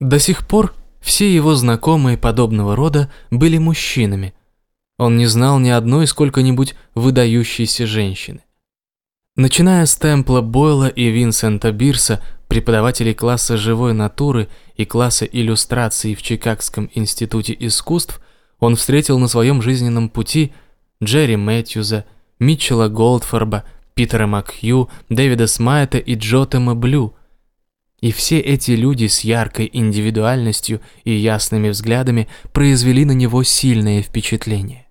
До сих пор все его знакомые подобного рода были мужчинами. Он не знал ни одной сколько-нибудь выдающейся женщины. Начиная с Темпла Бойла и Винсента Бирса, преподавателей класса живой натуры и класса иллюстрации в Чикагском институте искусств, он встретил на своем жизненном пути Джерри Мэтьюза, Митчелла Голдфорба, Питера Макхью, Дэвида Смайта и Джотема Блю. И все эти люди с яркой индивидуальностью и ясными взглядами произвели на него сильное впечатление.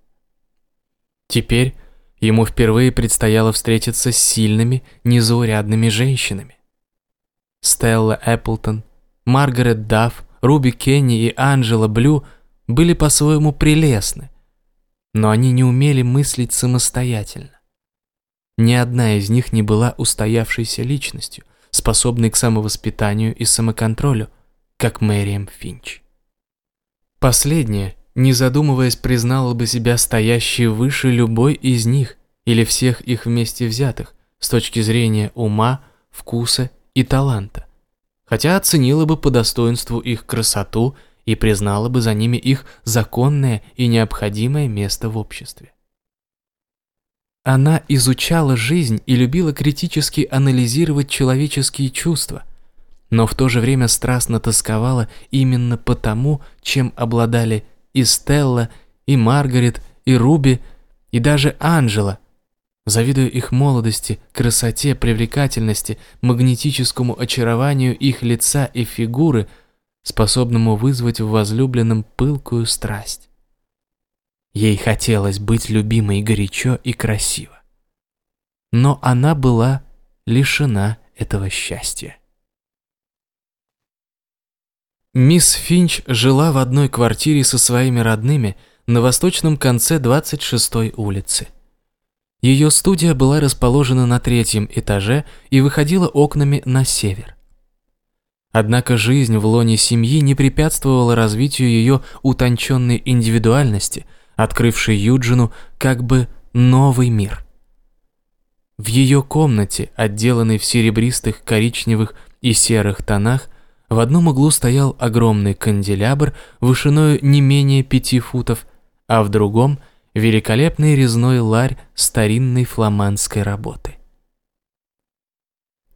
Теперь ему впервые предстояло встретиться с сильными, незаурядными женщинами. Стелла Эпплтон, Маргарет Дафф, Руби Кенни и Анджела Блю были по-своему прелестны, но они не умели мыслить самостоятельно. Ни одна из них не была устоявшейся личностью, способной к самовоспитанию и самоконтролю, как Мэриэм Финч. Последняя, не задумываясь, признала бы себя стоящей выше любой из них или всех их вместе взятых с точки зрения ума, вкуса и таланта, хотя оценила бы по достоинству их красоту и признала бы за ними их законное и необходимое место в обществе. Она изучала жизнь и любила критически анализировать человеческие чувства, но в то же время страстно тосковала именно потому, чем обладали и Стелла, и Маргарет, и Руби, и даже Анжела, завидуя их молодости, красоте, привлекательности, магнетическому очарованию их лица и фигуры – способному вызвать в возлюбленном пылкую страсть. Ей хотелось быть любимой горячо и красиво. Но она была лишена этого счастья. Мисс Финч жила в одной квартире со своими родными на восточном конце 26-й улицы. Ее студия была расположена на третьем этаже и выходила окнами на север. Однако жизнь в лоне семьи не препятствовала развитию ее утонченной индивидуальности, открывшей Юджину как бы новый мир. В ее комнате, отделанной в серебристых, коричневых и серых тонах, в одном углу стоял огромный канделябр вышиною не менее пяти футов, а в другом – великолепный резной ларь старинной фламандской работы.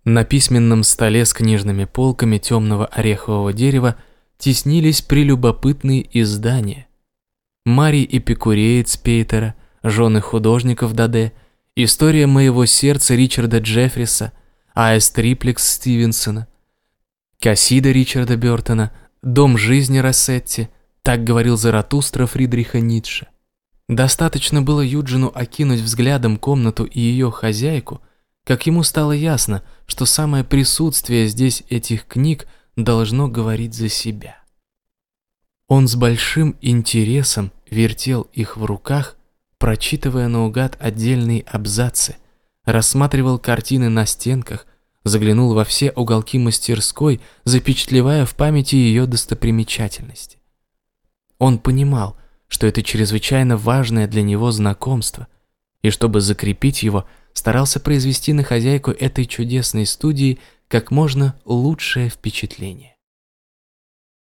На письменном столе с книжными полками темного орехового дерева теснились прелюбопытные издания. Марий Эпикуреец Пейтера, жены художников Даде, история моего сердца Ричарда Джеффриса, А.С. Триплекс Стивенсона, Кассида Ричарда Бертона, Дом жизни Рассетти, так говорил Заратустра Фридриха Ницше. Достаточно было Юджину окинуть взглядом комнату и ее хозяйку, как ему стало ясно, что самое присутствие здесь этих книг должно говорить за себя. Он с большим интересом вертел их в руках, прочитывая наугад отдельные абзацы, рассматривал картины на стенках, заглянул во все уголки мастерской, запечатлевая в памяти ее достопримечательности. Он понимал, что это чрезвычайно важное для него знакомство, и чтобы закрепить его – старался произвести на хозяйку этой чудесной студии как можно лучшее впечатление.